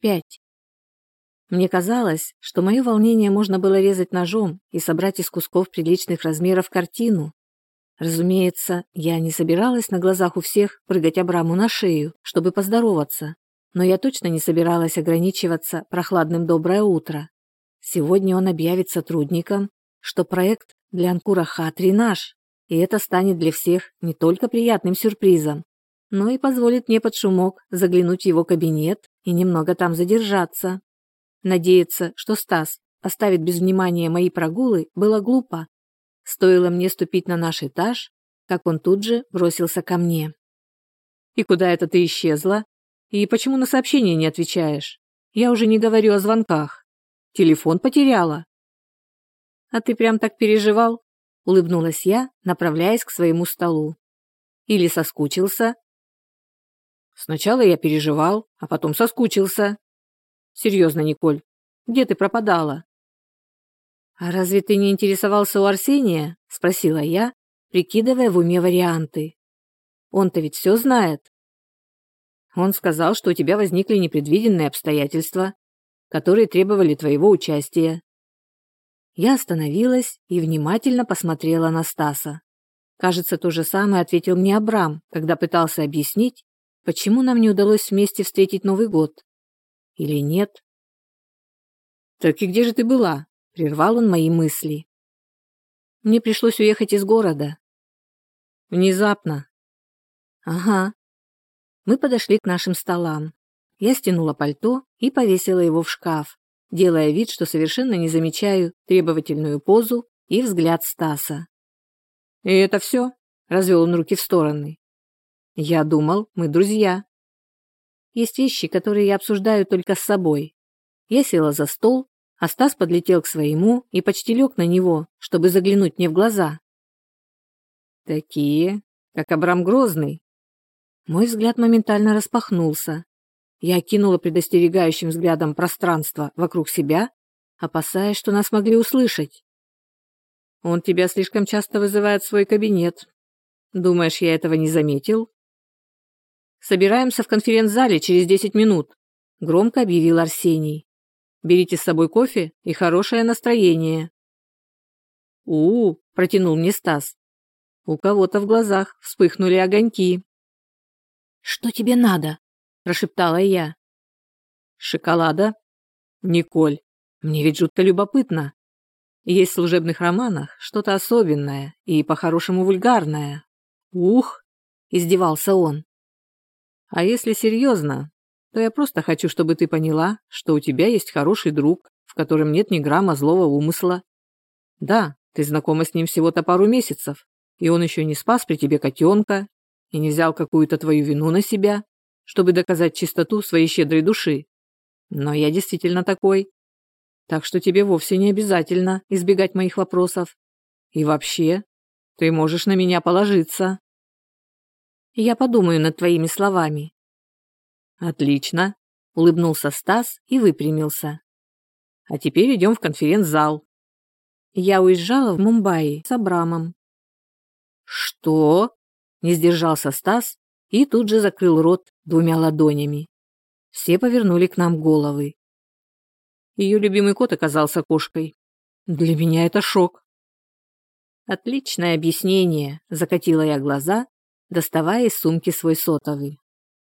Пять. Мне казалось, что мое волнение можно было резать ножом и собрать из кусков приличных размеров картину. Разумеется, я не собиралась на глазах у всех прыгать Абраму на шею, чтобы поздороваться, но я точно не собиралась ограничиваться прохладным «доброе утро». Сегодня он объявит сотрудникам, что проект для Анкура Хатри наш, и это станет для всех не только приятным сюрпризом, но и позволит мне под шумок заглянуть в его кабинет и немного там задержаться. Надеяться, что Стас оставит без внимания мои прогулы, было глупо. Стоило мне ступить на наш этаж, как он тут же бросился ко мне. «И куда это ты исчезла? И почему на сообщения не отвечаешь? Я уже не говорю о звонках. Телефон потеряла». «А ты прям так переживал?» — улыбнулась я, направляясь к своему столу. «Или соскучился?» «Сначала я переживал, а потом соскучился», Серьезно, Николь, где ты пропадала?» «А разве ты не интересовался у Арсения?» – спросила я, прикидывая в уме варианты. «Он-то ведь все знает». Он сказал, что у тебя возникли непредвиденные обстоятельства, которые требовали твоего участия. Я остановилась и внимательно посмотрела на Стаса. Кажется, то же самое ответил мне Абрам, когда пытался объяснить, почему нам не удалось вместе встретить Новый год. Или нет? «Так и где же ты была?» – прервал он мои мысли. «Мне пришлось уехать из города». «Внезапно». «Ага». Мы подошли к нашим столам. Я стянула пальто и повесила его в шкаф, делая вид, что совершенно не замечаю требовательную позу и взгляд Стаса. «И это все?» – развел он руки в стороны. «Я думал, мы друзья». Есть вещи, которые я обсуждаю только с собой. Я села за стол, а Стас подлетел к своему и почти лег на него, чтобы заглянуть мне в глаза. Такие, как Абрам Грозный. Мой взгляд моментально распахнулся. Я окинула предостерегающим взглядом пространство вокруг себя, опасаясь, что нас могли услышать. Он тебя слишком часто вызывает в свой кабинет. Думаешь, я этого не заметил? Собираемся в конференц-зале через 10 минут», – громко объявил Арсений. «Берите с собой кофе и хорошее настроение». «У-у», – протянул мне Стас. У кого-то в глазах вспыхнули огоньки. «Что тебе надо?» – прошептала я. «Шоколада?» «Николь, мне ведь жутко любопытно. Есть в служебных романах что-то особенное и по-хорошему вульгарное. Ух!» – издевался он. А если серьезно, то я просто хочу, чтобы ты поняла, что у тебя есть хороший друг, в котором нет ни грамма злого умысла. Да, ты знакома с ним всего-то пару месяцев, и он еще не спас при тебе котенка и не взял какую-то твою вину на себя, чтобы доказать чистоту своей щедрой души. Но я действительно такой. Так что тебе вовсе не обязательно избегать моих вопросов. И вообще, ты можешь на меня положиться. Я подумаю над твоими словами». «Отлично», — улыбнулся Стас и выпрямился. «А теперь идем в конференц-зал». Я уезжала в Мумбаи с Абрамом. «Что?» — не сдержался Стас и тут же закрыл рот двумя ладонями. Все повернули к нам головы. Ее любимый кот оказался кошкой. Для меня это шок. Отличное объяснение, закатила я глаза доставая из сумки свой сотовый.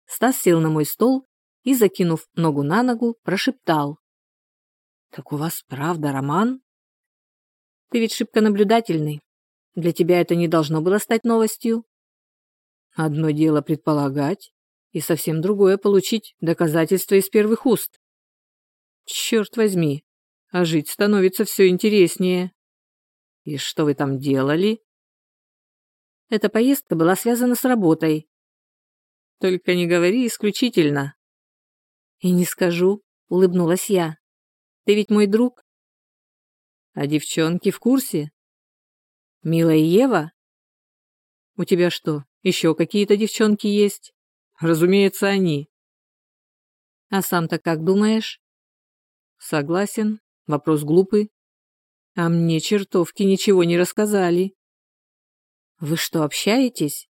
Стас сел на мой стол и, закинув ногу на ногу, прошептал. «Так у вас правда роман?» «Ты ведь шибко наблюдательный. Для тебя это не должно было стать новостью?» «Одно дело предполагать, и совсем другое получить доказательства из первых уст. Черт возьми, а жить становится все интереснее. И что вы там делали?» Эта поездка была связана с работой. Только не говори исключительно. И не скажу, улыбнулась я. Ты ведь мой друг. А девчонки в курсе? Милая Ева? У тебя что, еще какие-то девчонки есть? Разумеется, они. А сам-то как думаешь? Согласен, вопрос глупый. А мне чертовки ничего не рассказали. Вы что, общаетесь?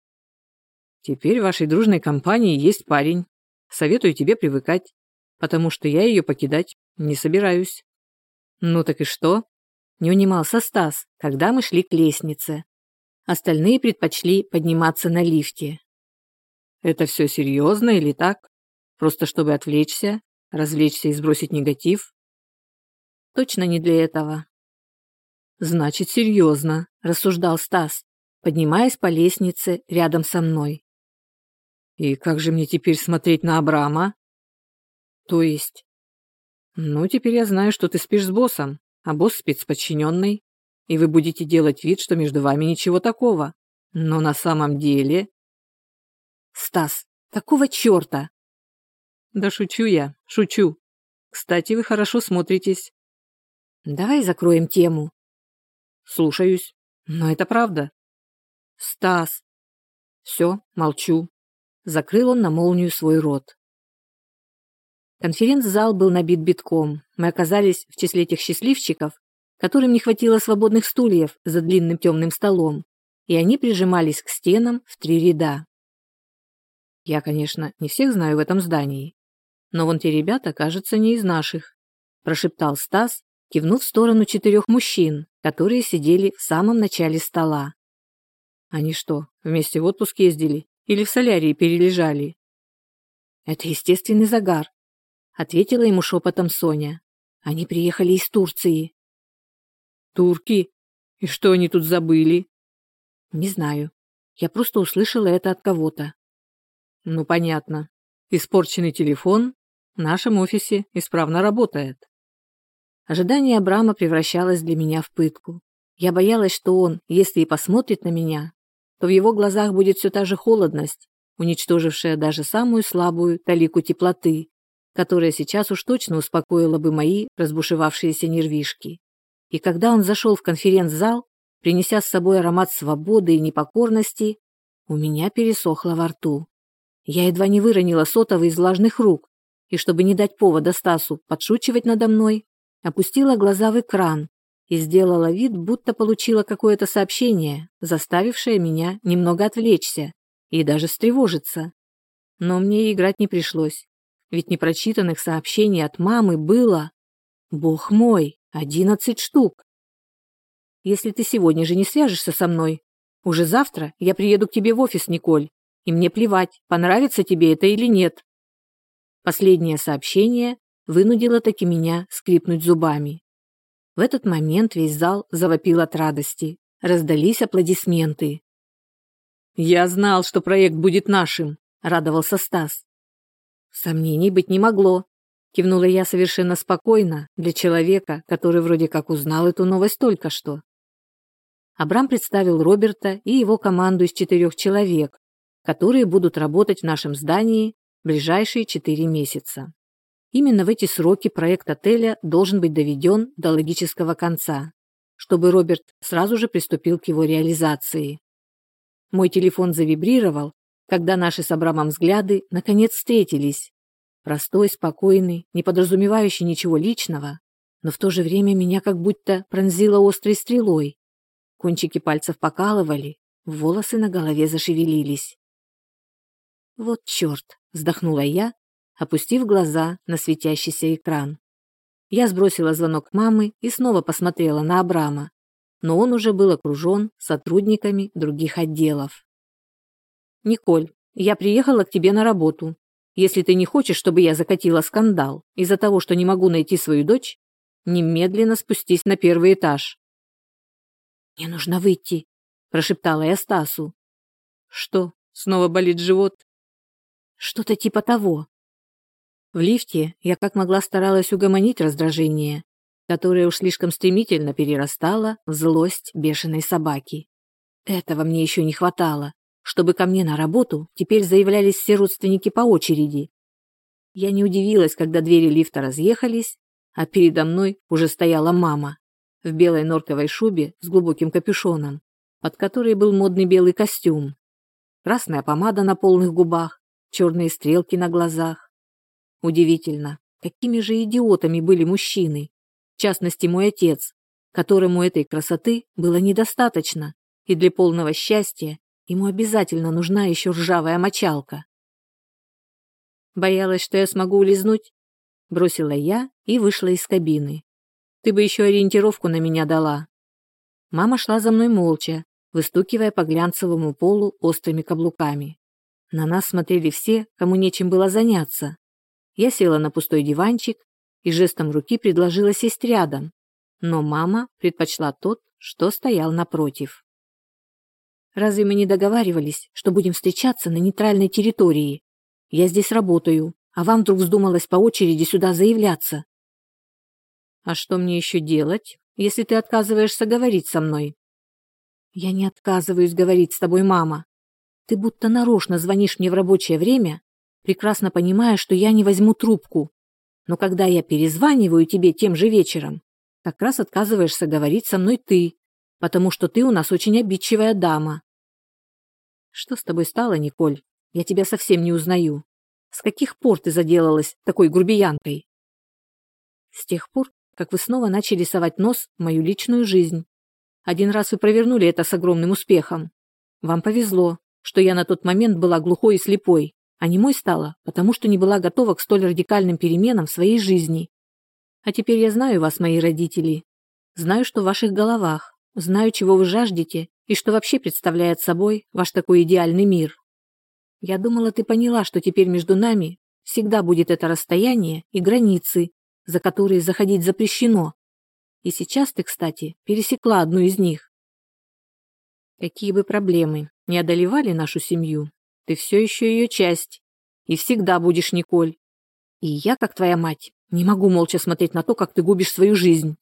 Теперь в вашей дружной компании есть парень. Советую тебе привыкать. потому что я ее покидать не собираюсь. Ну так и что? Не унимался Стас, когда мы шли к лестнице. Остальные предпочли подниматься на лифте. Это все серьезно или так? Просто чтобы отвлечься, развлечься и сбросить негатив? Точно не для этого. Значит, серьезно, рассуждал Стас, поднимаясь по лестнице рядом со мной. И как же мне теперь смотреть на Абрама? То есть? Ну, теперь я знаю, что ты спишь с боссом, а босс спит с подчиненной, и вы будете делать вид, что между вами ничего такого. Но на самом деле... Стас, какого черта? Да шучу я, шучу. Кстати, вы хорошо смотритесь. Давай закроем тему. Слушаюсь. Но это правда. Стас. Все, молчу. Закрыл он на молнию свой рот. Конференц-зал был набит битком. Мы оказались в числе тех счастливчиков, которым не хватило свободных стульев за длинным темным столом, и они прижимались к стенам в три ряда. Я, конечно, не всех знаю в этом здании, но вон те ребята, кажется, не из наших, прошептал Стас, кивнув в сторону четырех мужчин, которые сидели в самом начале стола. Они что, вместе в отпуск ездили или в солярии перележали? Это естественный загар, ответила ему шепотом Соня. Они приехали из Турции. Турки? И что они тут забыли? Не знаю. Я просто услышала это от кого-то. Ну, понятно. Испорченный телефон в нашем офисе исправно работает. Ожидание Абрама превращалось для меня в пытку. Я боялась, что он, если и посмотрит на меня, то в его глазах будет все та же холодность, уничтожившая даже самую слабую талику теплоты, которая сейчас уж точно успокоила бы мои разбушевавшиеся нервишки. И когда он зашел в конференц-зал, принеся с собой аромат свободы и непокорности, у меня пересохло во рту. Я едва не выронила сотовый из влажных рук, и чтобы не дать повода Стасу подшучивать надо мной, опустила глаза в экран и сделала вид, будто получила какое-то сообщение, заставившее меня немного отвлечься и даже встревожиться. Но мне играть не пришлось ведь непрочитанных сообщений от мамы было, бог мой, одиннадцать штук. Если ты сегодня же не свяжешься со мной, уже завтра я приеду к тебе в офис, Николь, и мне плевать, понравится тебе это или нет. Последнее сообщение вынудило таки меня скрипнуть зубами. В этот момент весь зал завопил от радости. Раздались аплодисменты. «Я знал, что проект будет нашим», — радовался Стас. Сомнений быть не могло. Кивнула я совершенно спокойно для человека, который вроде как узнал эту новость только что. Абрам представил Роберта и его команду из четырех человек, которые будут работать в нашем здании ближайшие четыре месяца. Именно в эти сроки проект отеля должен быть доведен до логического конца, чтобы Роберт сразу же приступил к его реализации. Мой телефон завибрировал, когда наши с Абрамом взгляды наконец встретились. Простой, спокойный, не подразумевающий ничего личного, но в то же время меня как будто пронзило острой стрелой. Кончики пальцев покалывали, волосы на голове зашевелились. «Вот черт!» — вздохнула я, опустив глаза на светящийся экран. Я сбросила звонок мамы и снова посмотрела на Абрама, но он уже был окружен сотрудниками других отделов. «Николь, я приехала к тебе на работу. Если ты не хочешь, чтобы я закатила скандал из-за того, что не могу найти свою дочь, немедленно спустись на первый этаж». «Мне нужно выйти», – прошептала я Стасу. «Что, снова болит живот?» «Что-то типа того». В лифте я как могла старалась угомонить раздражение, которое уж слишком стремительно перерастало в злость бешеной собаки. Этого мне еще не хватало чтобы ко мне на работу теперь заявлялись все родственники по очереди. Я не удивилась, когда двери лифта разъехались, а передо мной уже стояла мама в белой норковой шубе с глубоким капюшоном, под которой был модный белый костюм, красная помада на полных губах, черные стрелки на глазах. Удивительно, какими же идиотами были мужчины, в частности мой отец, которому этой красоты было недостаточно, и для полного счастья Ему обязательно нужна еще ржавая мочалка. Боялась, что я смогу улизнуть? бросила я и вышла из кабины. Ты бы еще ориентировку на меня дала. Мама шла за мной молча, выстукивая по глянцевому полу острыми каблуками. На нас смотрели все, кому нечем было заняться. Я села на пустой диванчик и жестом руки предложила сесть рядом, но мама предпочла тот, что стоял напротив. «Разве мы не договаривались, что будем встречаться на нейтральной территории? Я здесь работаю, а вам вдруг вздумалось по очереди сюда заявляться?» «А что мне еще делать, если ты отказываешься говорить со мной?» «Я не отказываюсь говорить с тобой, мама. Ты будто нарочно звонишь мне в рабочее время, прекрасно понимая, что я не возьму трубку. Но когда я перезваниваю тебе тем же вечером, как раз отказываешься говорить со мной ты, потому что ты у нас очень обидчивая дама. Что с тобой стало, Николь? Я тебя совсем не узнаю. С каких пор ты заделалась такой грубиянкой? С тех пор, как вы снова начали совать нос в мою личную жизнь. Один раз вы провернули это с огромным успехом. Вам повезло, что я на тот момент была глухой и слепой, а не мой стала, потому что не была готова к столь радикальным переменам в своей жизни. А теперь я знаю вас, мои родители. Знаю, что в ваших головах, знаю, чего вы жаждете и что вообще представляет собой ваш такой идеальный мир. Я думала, ты поняла, что теперь между нами всегда будет это расстояние и границы, за которые заходить запрещено. И сейчас ты, кстати, пересекла одну из них. Какие бы проблемы не одолевали нашу семью, ты все еще ее часть. И всегда будешь Николь. И я, как твоя мать, не могу молча смотреть на то, как ты губишь свою жизнь.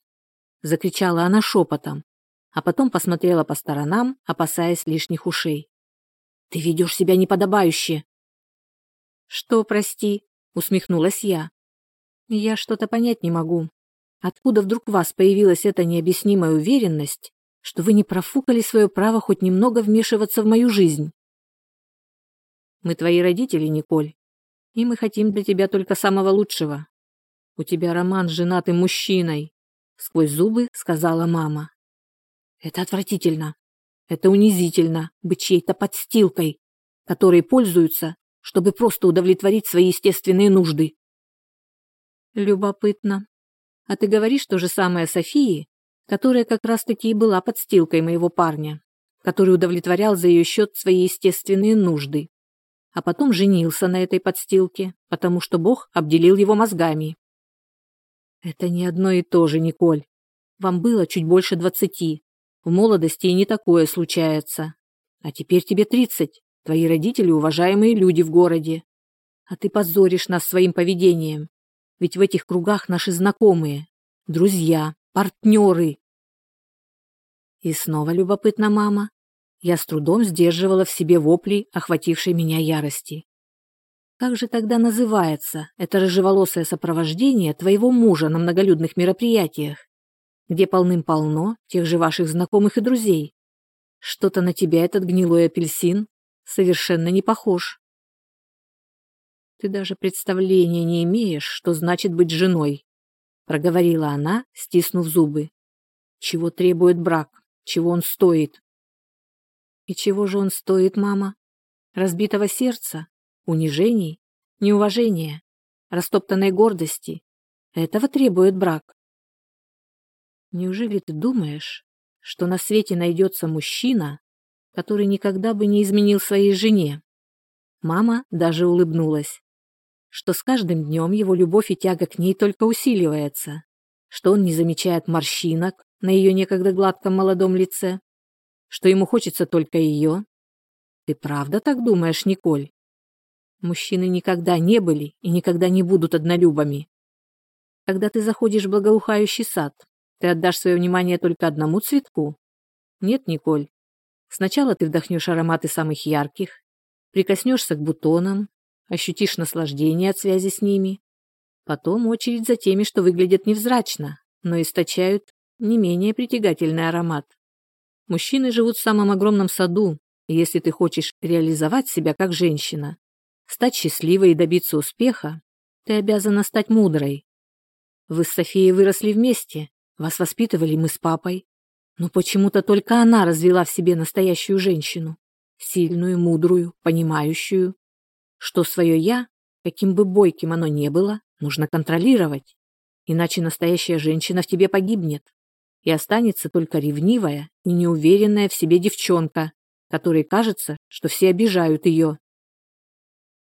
Закричала она шепотом, а потом посмотрела по сторонам, опасаясь лишних ушей. Ты ведешь себя неподобающе. Что, прости, усмехнулась я. Я что-то понять не могу. Откуда вдруг у вас появилась эта необъяснимая уверенность, что вы не профукали свое право хоть немного вмешиваться в мою жизнь. Мы твои родители, Николь, и мы хотим для тебя только самого лучшего. У тебя роман с женатым мужчиной, сквозь зубы сказала мама. Это отвратительно. Это унизительно быть чьей-то подстилкой, которой пользуются, чтобы просто удовлетворить свои естественные нужды. Любопытно. А ты говоришь то же самое Софии, которая как раз-таки и была подстилкой моего парня, который удовлетворял за ее счет свои естественные нужды, а потом женился на этой подстилке, потому что Бог обделил его мозгами. Это не одно и то же, Николь. Вам было чуть больше двадцати. В молодости и не такое случается. А теперь тебе тридцать. Твои родители уважаемые люди в городе. А ты позоришь нас своим поведением. Ведь в этих кругах наши знакомые, друзья, партнеры. И снова любопытна мама. Я с трудом сдерживала в себе вопли, охватившей меня ярости. Как же тогда называется это рыжеволосое сопровождение твоего мужа на многолюдных мероприятиях, где полным-полно тех же ваших знакомых и друзей? Что-то на тебя этот гнилой апельсин совершенно не похож. Ты даже представления не имеешь, что значит быть женой, проговорила она, стиснув зубы. Чего требует брак? чего он стоит. И чего же он стоит, мама? Разбитого сердца, унижений, неуважения, растоптанной гордости. Этого требует брак. Неужели ты думаешь, что на свете найдется мужчина, который никогда бы не изменил своей жене? Мама даже улыбнулась. Что с каждым днем его любовь и тяга к ней только усиливается, что он не замечает морщинок, на ее некогда гладком молодом лице, что ему хочется только ее. Ты правда так думаешь, Николь? Мужчины никогда не были и никогда не будут однолюбами. Когда ты заходишь в благоухающий сад, ты отдашь свое внимание только одному цветку? Нет, Николь. Сначала ты вдохнешь ароматы самых ярких, прикоснешься к бутонам, ощутишь наслаждение от связи с ними. Потом очередь за теми, что выглядят невзрачно, но источают не менее притягательный аромат. Мужчины живут в самом огромном саду, и если ты хочешь реализовать себя как женщина, стать счастливой и добиться успеха, ты обязана стать мудрой. Вы с Софией выросли вместе, вас воспитывали мы с папой, но почему-то только она развела в себе настоящую женщину, сильную, мудрую, понимающую, что свое «я» каким бы бойким оно ни было, нужно контролировать. Иначе настоящая женщина в тебе погибнет. И останется только ревнивая и неуверенная в себе девчонка, которой кажется, что все обижают ее.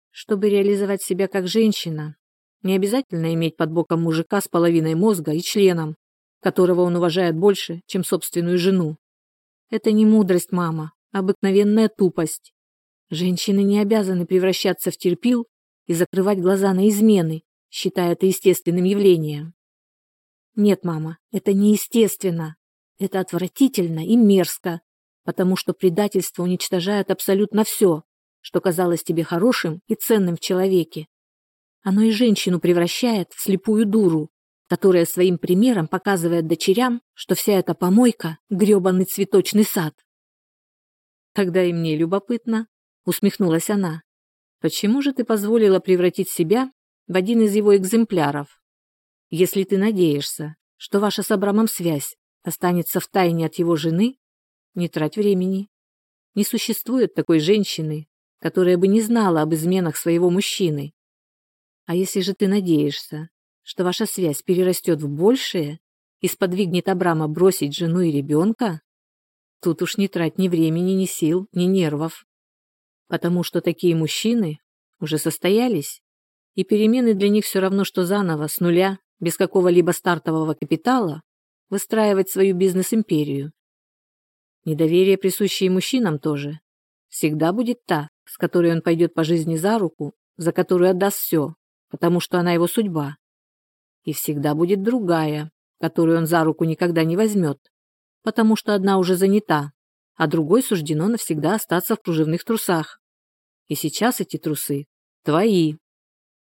Чтобы реализовать себя как женщина, не обязательно иметь под боком мужика с половиной мозга и членом, которого он уважает больше, чем собственную жену. Это не мудрость, мама, а обыкновенная тупость. Женщины не обязаны превращаться в терпил и закрывать глаза на измены, считая это естественным явлением. Нет, мама, это неестественно. Это отвратительно и мерзко, потому что предательство уничтожает абсолютно все, что казалось тебе хорошим и ценным в человеке. Оно и женщину превращает в слепую дуру, которая своим примером показывает дочерям, что вся эта помойка – грёбаный цветочный сад. Тогда и мне любопытно, усмехнулась она. Почему же ты позволила превратить себя в один из его экземпляров? Если ты надеешься, что ваша с Абрамом связь останется в тайне от его жены, не трать времени. Не существует такой женщины, которая бы не знала об изменах своего мужчины. А если же ты надеешься, что ваша связь перерастет в большее и сподвигнет Абрама бросить жену и ребенка, тут уж не трать ни времени, ни сил, ни нервов. Потому что такие мужчины уже состоялись, и перемены для них все равно, что заново, с нуля, без какого-либо стартового капитала, выстраивать свою бизнес-империю. Недоверие, присущее мужчинам тоже, всегда будет та, с которой он пойдет по жизни за руку, за которую отдаст все, потому что она его судьба. И всегда будет другая, которую он за руку никогда не возьмет, потому что одна уже занята, а другой суждено навсегда остаться в кружевных трусах. И сейчас эти трусы твои.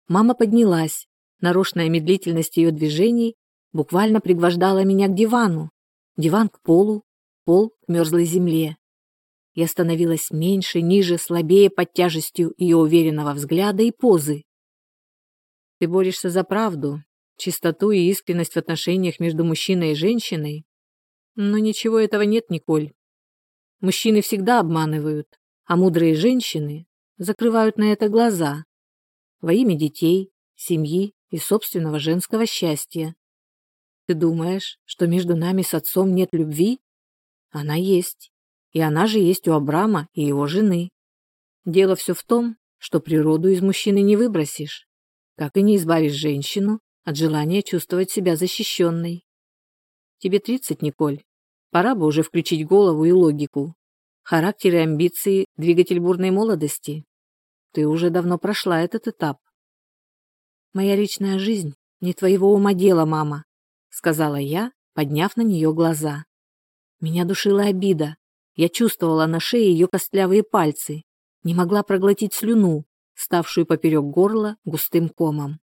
Мама поднялась. Нарочная медлительность ее движений буквально пригвождала меня к дивану, диван к полу, пол к мерзлой земле. Я становилась меньше, ниже, слабее под тяжестью ее уверенного взгляда и позы. Ты борешься за правду, чистоту и искренность в отношениях между мужчиной и женщиной. Но ничего этого нет, Николь. Мужчины всегда обманывают, а мудрые женщины закрывают на это глаза. Во имя детей, семьи и собственного женского счастья. Ты думаешь, что между нами с отцом нет любви? Она есть. И она же есть у Абрама и его жены. Дело все в том, что природу из мужчины не выбросишь как и не избавишь женщину от желания чувствовать себя защищенной. Тебе 30, Николь. Пора бы уже включить голову и логику. Характер и амбиции – двигатель бурной молодости. Ты уже давно прошла этот этап. Моя личная жизнь не твоего ума дело, мама, сказала я, подняв на нее глаза. Меня душила обида. Я чувствовала на шее ее костлявые пальцы, не могла проглотить слюну, ставшую поперек горла густым комом.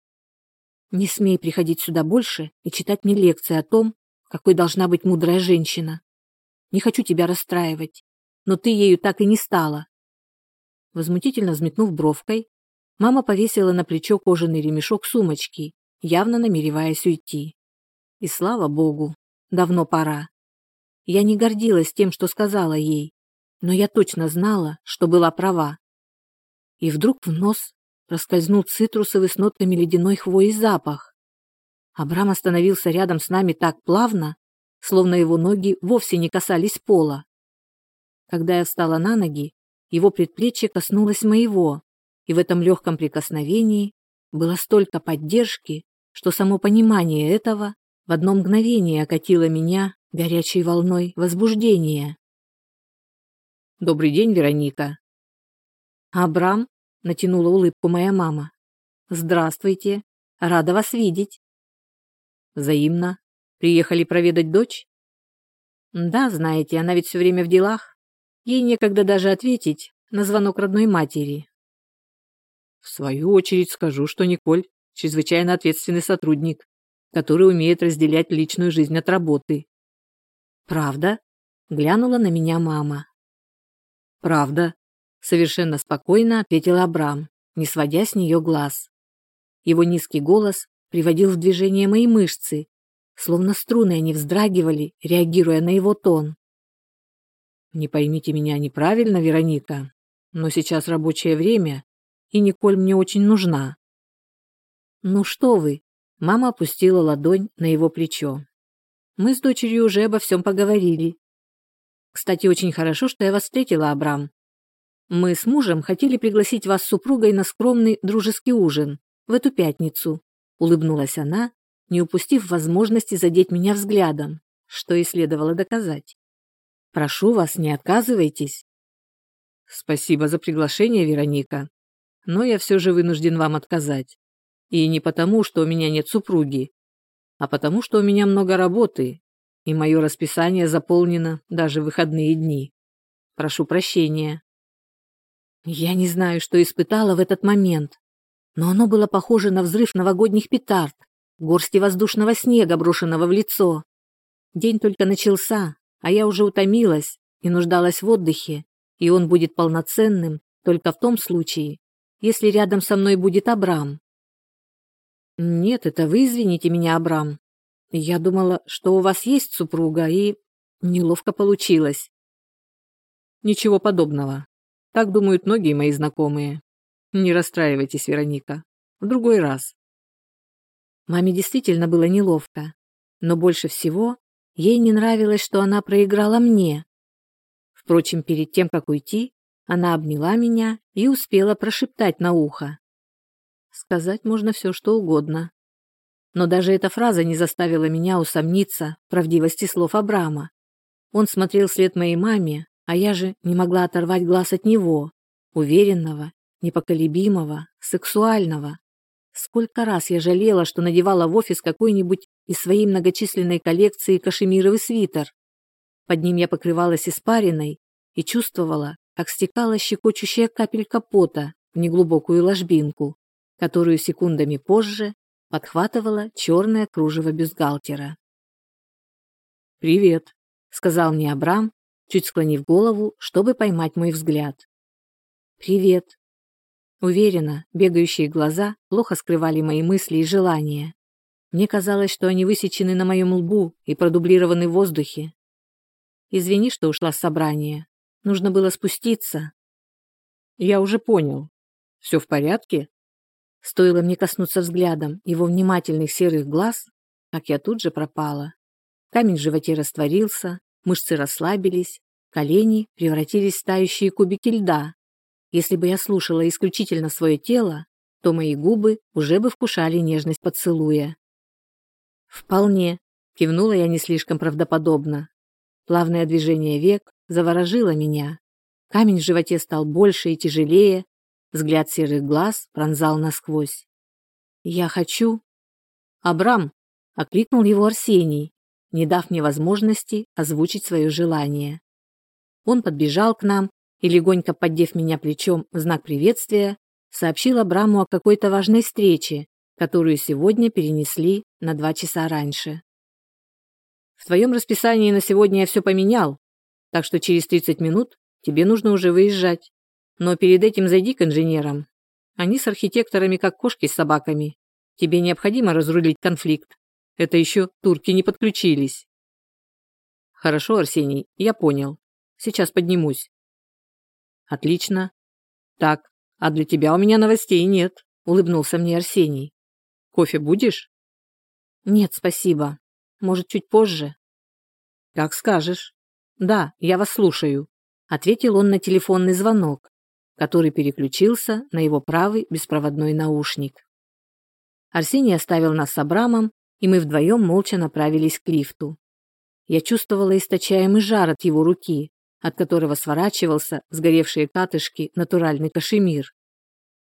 Не смей приходить сюда больше и читать мне лекции о том, какой должна быть мудрая женщина. Не хочу тебя расстраивать, но ты ею так и не стала. Возмутительно взметнув бровкой, мама повесила на плечо кожаный ремешок сумочки, явно намереваясь уйти. И слава богу, давно пора. Я не гордилась тем, что сказала ей, но я точно знала, что была права и вдруг в нос проскользнул цитрусовый с нотками ледяной хвои запах. Абрам остановился рядом с нами так плавно, словно его ноги вовсе не касались пола. Когда я встала на ноги, его предплечье коснулось моего, и в этом легком прикосновении было столько поддержки, что само понимание этого в одно мгновение окатило меня горячей волной возбуждения. «Добрый день, Вероника», «Абрам?» — натянула улыбку моя мама. «Здравствуйте. Рада вас видеть». «Взаимно. Приехали проведать дочь?» «Да, знаете, она ведь все время в делах. Ей некогда даже ответить на звонок родной матери». «В свою очередь скажу, что Николь — чрезвычайно ответственный сотрудник, который умеет разделять личную жизнь от работы». «Правда?» — глянула на меня мама. «Правда», Совершенно спокойно ответил Абрам, не сводя с нее глаз. Его низкий голос приводил в движение мои мышцы, словно струны они вздрагивали, реагируя на его тон. «Не поймите меня неправильно, Вероника, но сейчас рабочее время, и Николь мне очень нужна. «Ну что вы?» Мама опустила ладонь на его плечо. «Мы с дочерью уже обо всем поговорили. Кстати, очень хорошо, что я вас встретила, Абрам. Мы с мужем хотели пригласить вас с супругой на скромный дружеский ужин в эту пятницу», улыбнулась она, не упустив возможности задеть меня взглядом, что и следовало доказать. «Прошу вас, не отказывайтесь». «Спасибо за приглашение, Вероника, но я все же вынужден вам отказать. И не потому, что у меня нет супруги, а потому, что у меня много работы, и мое расписание заполнено даже выходные дни. Прошу прощения. Я не знаю, что испытала в этот момент, но оно было похоже на взрыв новогодних петард, горсти воздушного снега, брошенного в лицо. День только начался, а я уже утомилась и нуждалась в отдыхе, и он будет полноценным только в том случае, если рядом со мной будет Абрам. Нет, это вы извините меня, Абрам. Я думала, что у вас есть супруга, и неловко получилось. Ничего подобного. Так думают многие мои знакомые. Не расстраивайтесь, Вероника. В другой раз. Маме действительно было неловко, но больше всего ей не нравилось, что она проиграла мне. Впрочем, перед тем, как уйти, она обняла меня и успела прошептать на ухо. Сказать можно все, что угодно. Но даже эта фраза не заставила меня усомниться в правдивости слов Абрама. Он смотрел вслед моей маме, а я же не могла оторвать глаз от него, уверенного, непоколебимого, сексуального. Сколько раз я жалела, что надевала в офис какой-нибудь из своей многочисленной коллекции кашемировый свитер. Под ним я покрывалась испариной и чувствовала, как стекала щекочущая капелька пота в неглубокую ложбинку, которую секундами позже подхватывала черное кружево бюстгальтера. «Привет», — сказал мне Абрам, чуть склонив голову, чтобы поймать мой взгляд. «Привет». Уверена, бегающие глаза плохо скрывали мои мысли и желания. Мне казалось, что они высечены на моем лбу и продублированы в воздухе. Извини, что ушла с собрания. Нужно было спуститься. Я уже понял. Все в порядке? Стоило мне коснуться взглядом его внимательных серых глаз, как я тут же пропала. Камень в животе растворился, мышцы расслабились, колени превратились в тающие кубики льда. Если бы я слушала исключительно свое тело, то мои губы уже бы вкушали нежность поцелуя. «Вполне», — кивнула я не слишком правдоподобно. Плавное движение век заворожило меня. Камень в животе стал больше и тяжелее, Взгляд серых глаз пронзал насквозь. «Я хочу...» «Абрам!» — окликнул его Арсений, не дав мне возможности озвучить свое желание. Он подбежал к нам и, легонько поддев меня плечом в знак приветствия, сообщил Абраму о какой-то важной встрече, которую сегодня перенесли на два часа раньше. «В твоем расписании на сегодня я все поменял, так что через 30 минут тебе нужно уже выезжать. Но перед этим зайди к инженерам. Они с архитекторами как кошки с собаками. Тебе необходимо разрулить конфликт. Это еще турки не подключились. Хорошо, Арсений, я понял. Сейчас поднимусь. Отлично. Так, а для тебя у меня новостей нет, улыбнулся мне Арсений. Кофе будешь? Нет, спасибо. Может, чуть позже? Как скажешь. Да, я вас слушаю, ответил он на телефонный звонок который переключился на его правый беспроводной наушник. Арсений оставил нас с Абрамом, и мы вдвоем молча направились к лифту. Я чувствовала источаемый жар от его руки, от которого сворачивался сгоревшие катышки натуральный кашемир.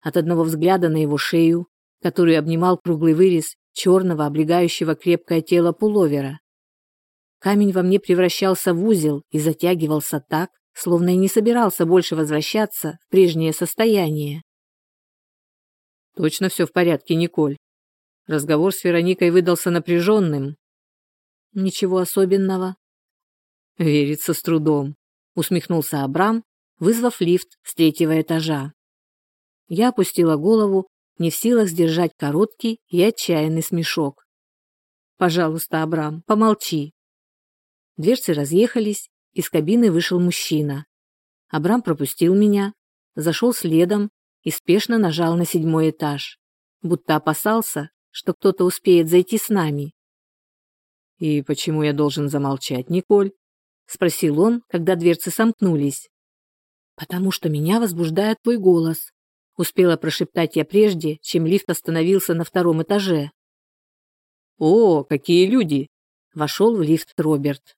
От одного взгляда на его шею, которую обнимал круглый вырез черного, облегающего крепкое тело пуловера. Камень во мне превращался в узел и затягивался так, словно и не собирался больше возвращаться в прежнее состояние. Точно все в порядке, Николь. Разговор с Вероникой выдался напряженным. Ничего особенного. Верится с трудом, усмехнулся Абрам, вызвав лифт с третьего этажа. Я опустила голову, не в силах сдержать короткий и отчаянный смешок. Пожалуйста, Абрам, помолчи. Дверцы разъехались, из кабины вышел мужчина. Абрам пропустил меня, зашел следом и спешно нажал на седьмой этаж. будто опасался, что кто-то успеет зайти с нами. «И почему я должен замолчать, Николь?» — спросил он, когда дверцы сомкнулись. «Потому что меня возбуждает твой голос», — успела прошептать я прежде, чем лифт остановился на втором этаже. «О, какие люди!» — вошел в лифт Роберт.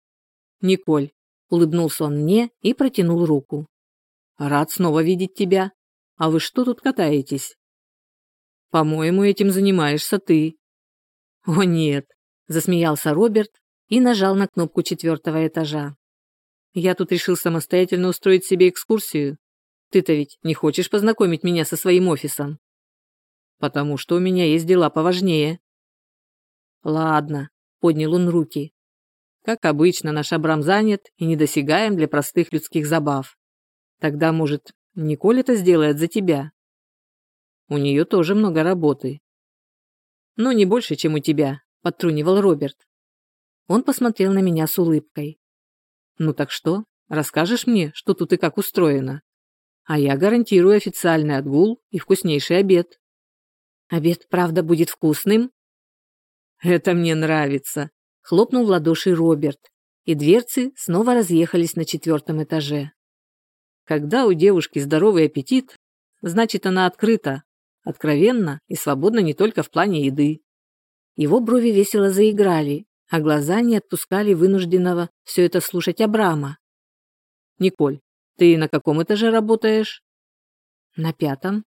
«Николь», — улыбнулся он мне и протянул руку. «Рад снова видеть тебя. А вы что тут катаетесь?» «По-моему, этим занимаешься ты». «О нет», — засмеялся Роберт и нажал на кнопку четвертого этажа. «Я тут решил самостоятельно устроить себе экскурсию. Ты-то ведь не хочешь познакомить меня со своим офисом?» «Потому что у меня есть дела поважнее». «Ладно», — поднял он руки. «Как обычно, наш Абрам занят и недосягаем для простых людских забав. Тогда, может, Николь это сделает за тебя?» У нее тоже много работы. «Но не больше, чем у тебя», — подтрунивал Роберт. Он посмотрел на меня с улыбкой. «Ну так что, расскажешь мне, что тут и как устроено? А я гарантирую официальный отгул и вкуснейший обед». «Обед, правда, будет вкусным?» «Это мне нравится», — хлопнул в ладоши Роберт, и дверцы снова разъехались на четвертом этаже. Когда у девушки здоровый аппетит, значит, она открыта, откровенна и свободна не только в плане еды. Его брови весело заиграли, а глаза не отпускали вынужденного все это слушать Абрама. «Николь, ты на каком этаже работаешь?» «На пятом».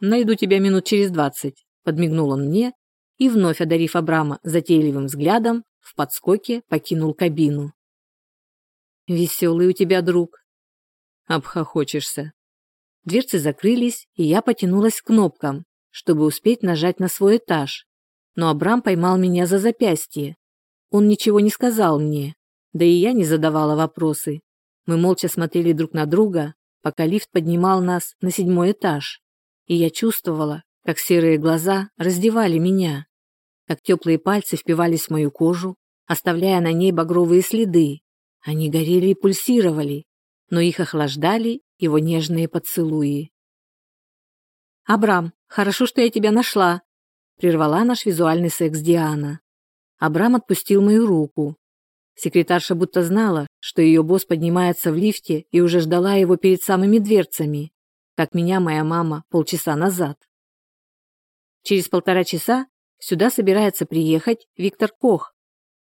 «Найду тебя минут через двадцать», — подмигнул он мне и, вновь одарив Абрама затейливым взглядом, в подскоке покинул кабину. «Веселый у тебя друг». «Обхохочешься». Дверцы закрылись, и я потянулась к кнопкам, чтобы успеть нажать на свой этаж но Абрам поймал меня за запястье. Он ничего не сказал мне, да и я не задавала вопросы. Мы молча смотрели друг на друга, пока лифт поднимал нас на седьмой этаж, и я чувствовала, как серые глаза раздевали меня, как теплые пальцы впивались в мою кожу, оставляя на ней багровые следы. Они горели и пульсировали, но их охлаждали его нежные поцелуи. «Абрам, хорошо, что я тебя нашла», прервала наш визуальный секс Диана. Абрам отпустил мою руку. Секретарша будто знала, что ее босс поднимается в лифте и уже ждала его перед самыми дверцами, как меня моя мама полчаса назад. Через полтора часа сюда собирается приехать Виктор Кох.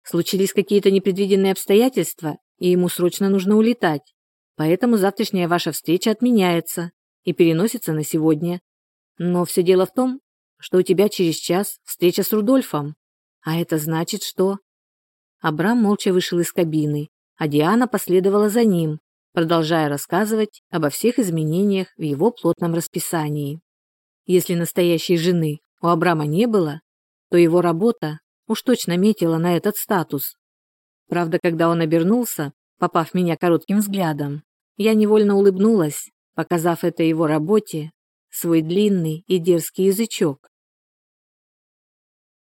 Случились какие-то непредвиденные обстоятельства, и ему срочно нужно улетать. Поэтому завтрашняя ваша встреча отменяется и переносится на сегодня. Но все дело в том, что у тебя через час встреча с Рудольфом. А это значит, что...» Абрам молча вышел из кабины, а Диана последовала за ним, продолжая рассказывать обо всех изменениях в его плотном расписании. Если настоящей жены у Абрама не было, то его работа уж точно метила на этот статус. Правда, когда он обернулся, попав меня коротким взглядом, я невольно улыбнулась, показав это его работе свой длинный и дерзкий язычок.